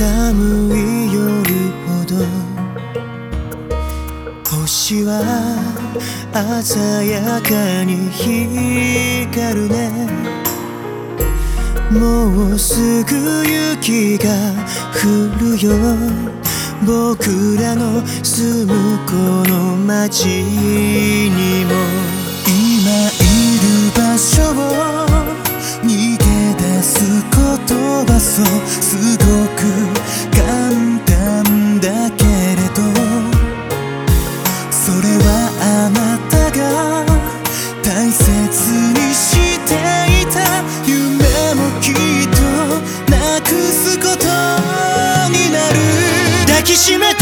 寒い夜ほど星は鮮やかに光るね。もうすぐ雪が降るよ。僕らの住むこの街にも今いる場所をばそう。すごく簡単だけれどそれはあなたが大切にしていた夢もきっとなくすことになる。抱きしめて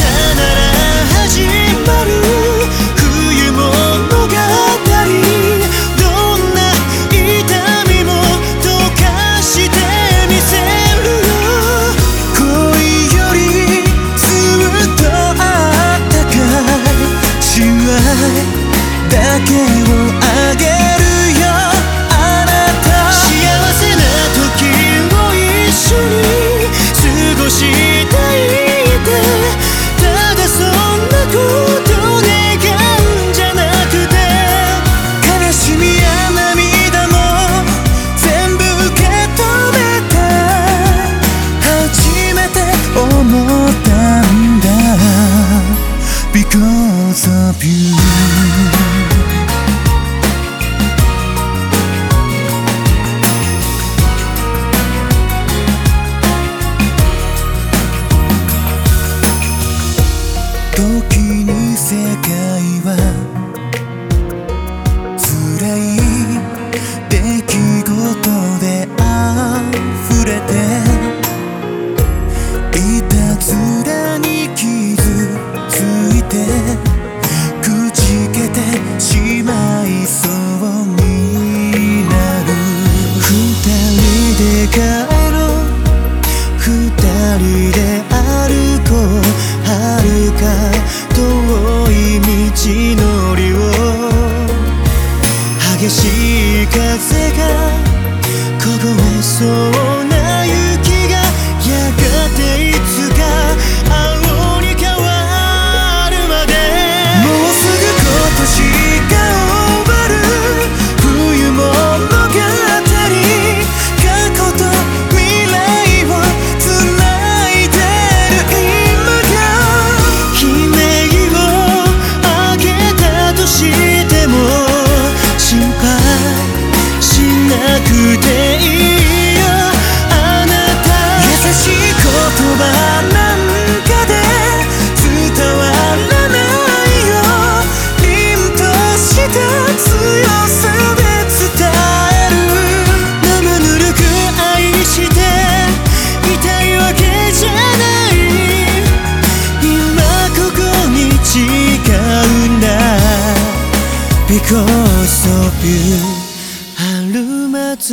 人で歩こう遥か遠い道のりを激しい風が凍えそうに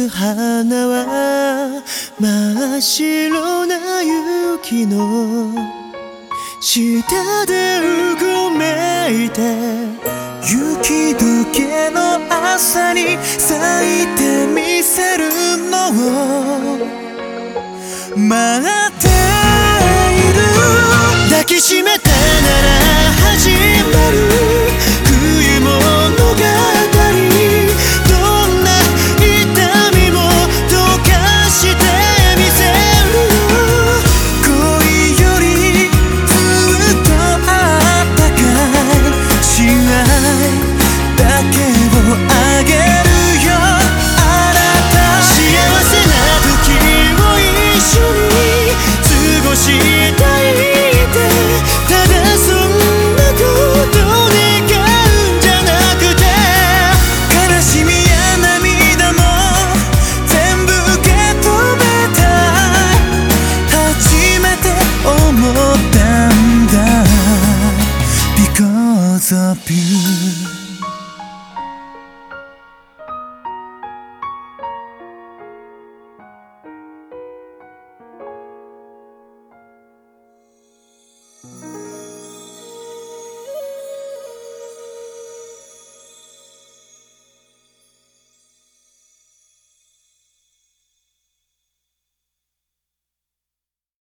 花は真っ白な雪の下でうごめいて雪解けの朝に咲いてみせるのを待って